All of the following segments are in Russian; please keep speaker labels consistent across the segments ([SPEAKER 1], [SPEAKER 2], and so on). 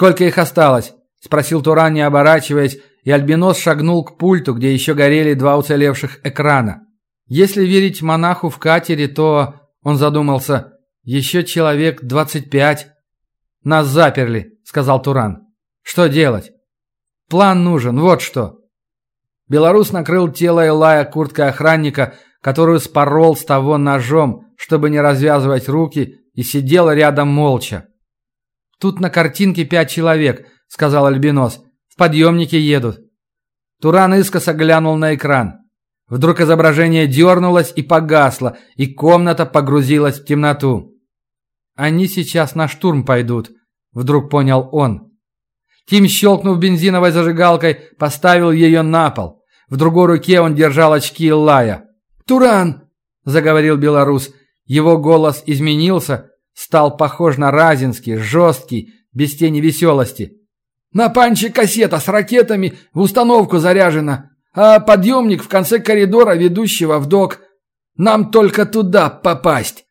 [SPEAKER 1] «Сколько их осталось?» – спросил Туран, не оборачиваясь, и Альбинос шагнул к пульту, где еще горели два уцелевших экрана. Если верить монаху в катере, то, он задумался, еще человек двадцать пять. «Нас заперли», – сказал Туран. «Что делать?» «План нужен, вот что». Белорус накрыл тело Элая курткой охранника, которую спорол с того ножом, чтобы не развязывать руки, и сидел рядом молча. «Тут на картинке пять человек», – сказал Альбинос. «В подъемнике едут». Туран искоса глянул на экран. Вдруг изображение дернулось и погасло, и комната погрузилась в темноту. «Они сейчас на штурм пойдут», – вдруг понял он. Тим, щелкнув бензиновой зажигалкой, поставил ее на пол. В другой руке он держал очки Лая. «Туран!» – заговорил белорус. Его голос изменился, стал похож на разинский, жесткий, без тени веселости. «На панче кассета с ракетами в установку заряжена, а подъемник в конце коридора, ведущего в док. Нам только туда попасть!»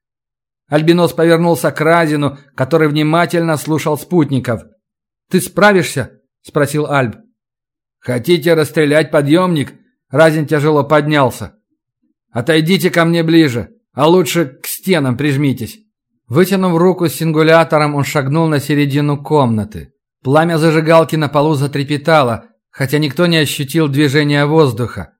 [SPEAKER 1] Альбинос повернулся к Разину, который внимательно слушал спутников. «Ты справишься?» – спросил Альб. «Хотите расстрелять подъемник?» Разин тяжело поднялся. «Отойдите ко мне ближе, а лучше к стенам прижмитесь». Вытянув руку с сингулятором, он шагнул на середину комнаты. Пламя зажигалки на полу затрепетало, хотя никто не ощутил движения воздуха.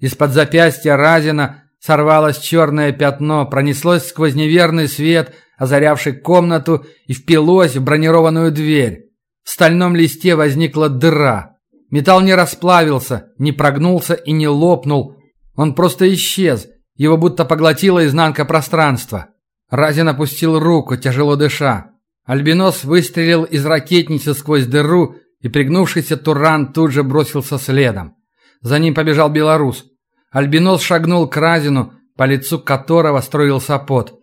[SPEAKER 1] Из-под запястья Разина сорвалось черное пятно, пронеслось сквозь неверный свет, озарявший комнату, и впилось в бронированную дверь. В стальном листе возникла дыра. Металл не расплавился, не прогнулся и не лопнул. Он просто исчез. Его будто поглотила изнанка пространства. Разин опустил руку, тяжело дыша. Альбинос выстрелил из ракетницы сквозь дыру, и пригнувшийся Туран тут же бросился следом. За ним побежал белорус. Альбинос шагнул к Разину, по лицу которого строился пот.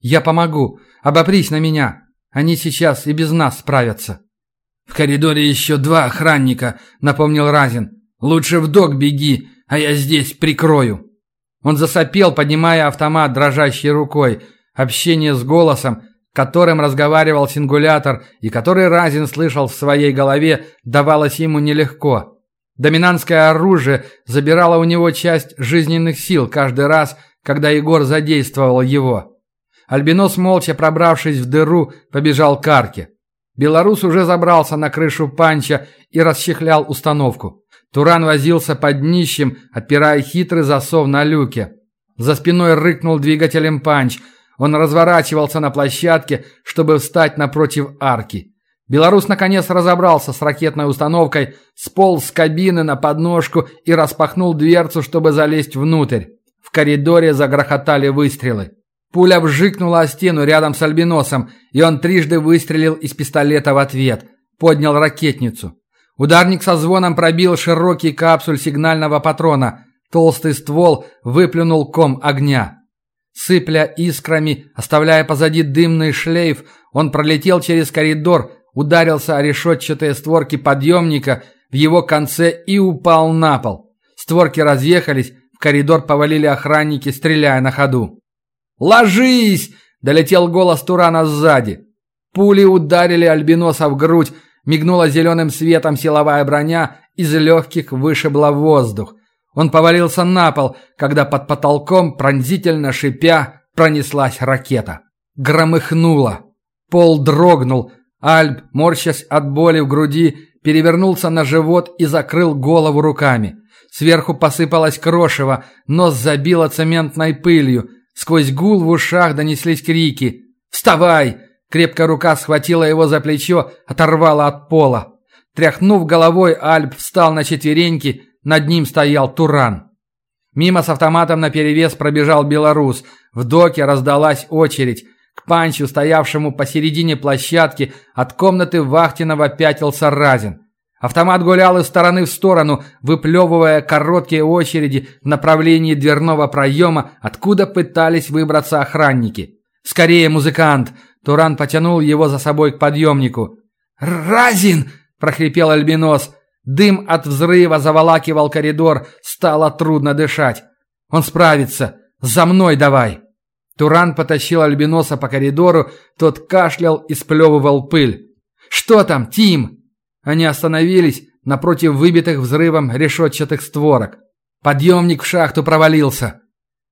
[SPEAKER 1] «Я помогу. Обопрись на меня. Они сейчас и без нас справятся».
[SPEAKER 2] «В коридоре еще два охранника», — напомнил Разин. «Лучше в док беги, а я здесь прикрою».
[SPEAKER 1] Он засопел, поднимая автомат дрожащей рукой. Общение с голосом, которым разговаривал сингулятор и который Разин слышал в своей голове, давалось ему нелегко. Доминантское оружие забирало у него часть жизненных сил каждый раз, когда Егор задействовал его. Альбинос, молча пробравшись в дыру, побежал к арке. Белорус уже забрался на крышу панча и расчехлял установку. Туран возился под днищем, отпирая хитрый засов на люке. За спиной рыкнул двигателем панч. Он разворачивался на площадке, чтобы встать напротив арки. Белорус наконец разобрался с ракетной установкой, сполз с кабины на подножку и распахнул дверцу, чтобы залезть внутрь. В коридоре загрохотали выстрелы. Пуля вжикнула о стену рядом с альбиносом, и он трижды выстрелил из пистолета в ответ. Поднял ракетницу. Ударник со звоном пробил широкий капсуль сигнального патрона. Толстый ствол выплюнул ком огня. Сыпля искрами, оставляя позади дымный шлейф, он пролетел через коридор, ударился о решетчатые створки подъемника в его конце и упал на пол. Створки разъехались, в коридор повалили охранники, стреляя на ходу. «Ложись!» – долетел голос Турана сзади. Пули ударили Альбиноса в грудь, мигнула зеленым светом силовая броня, из легких вышибла воздух. Он повалился на пол, когда под потолком, пронзительно шипя, пронеслась ракета. Громыхнуло. Пол дрогнул. Альб, морщась от боли в груди, перевернулся на живот и закрыл голову руками. Сверху посыпалось крошево, нос забило цементной пылью. Сквозь гул в ушах донеслись крики. «Вставай!» Крепкая рука схватила его за плечо, оторвала от пола. Тряхнув головой, Альп встал на четвереньки, над ним стоял Туран. Мимо с автоматом наперевес пробежал белорус. В доке раздалась очередь. К панчу, стоявшему посередине площадки, от комнаты Вахтинова пятился Разин. Автомат гулял из стороны в сторону, выплевывая короткие очереди в направлении дверного проема, откуда пытались выбраться охранники. «Скорее, музыкант!» Туран потянул его за собой к подъемнику. «Разин!» – прохрипел Альбинос. Дым от взрыва заволакивал коридор, стало трудно дышать. «Он справится! За мной давай!» Туран потащил Альбиноса по коридору, тот кашлял и сплевывал пыль. «Что там, Тим?» Они остановились напротив выбитых взрывом решетчатых створок. Подъемник в шахту провалился.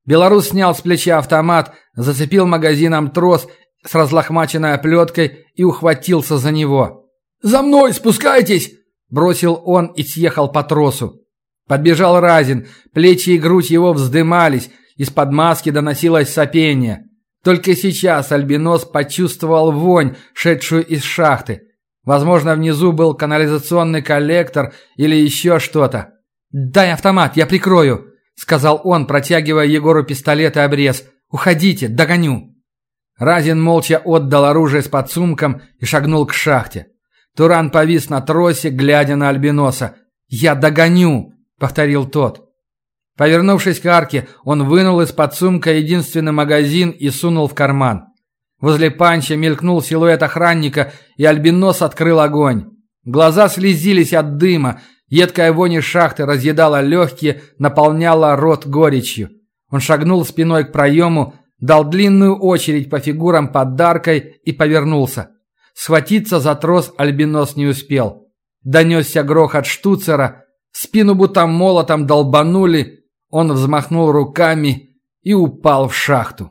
[SPEAKER 1] Белорус снял с плеча автомат, зацепил магазином трос с разлохмаченной оплеткой и ухватился за него. «За мной спускайтесь!» – бросил он и съехал по тросу. Подбежал Разин, плечи и грудь его вздымались, из-под маски доносилось сопение. Только сейчас Альбинос почувствовал вонь, шедшую из шахты. Возможно, внизу был канализационный коллектор или еще что-то. «Дай автомат, я прикрою», — сказал он, протягивая Егору пистолет и обрез. «Уходите, догоню». Разин молча отдал оружие с подсумком и шагнул к шахте. Туран повис на тросе, глядя на Альбиноса. «Я догоню», — повторил тот. Повернувшись к арке, он вынул из подсумка единственный магазин и сунул в карман. Возле панча мелькнул силуэт охранника, и Альбинос открыл огонь. Глаза слезились от дыма, едкая вонь из шахты разъедала легкие, наполняла рот горечью. Он шагнул спиной к проему, дал длинную очередь по фигурам под даркой и повернулся. Схватиться за трос Альбинос не успел. Донесся грохот штуцера, спину будто молотом долбанули, он взмахнул руками и упал в шахту.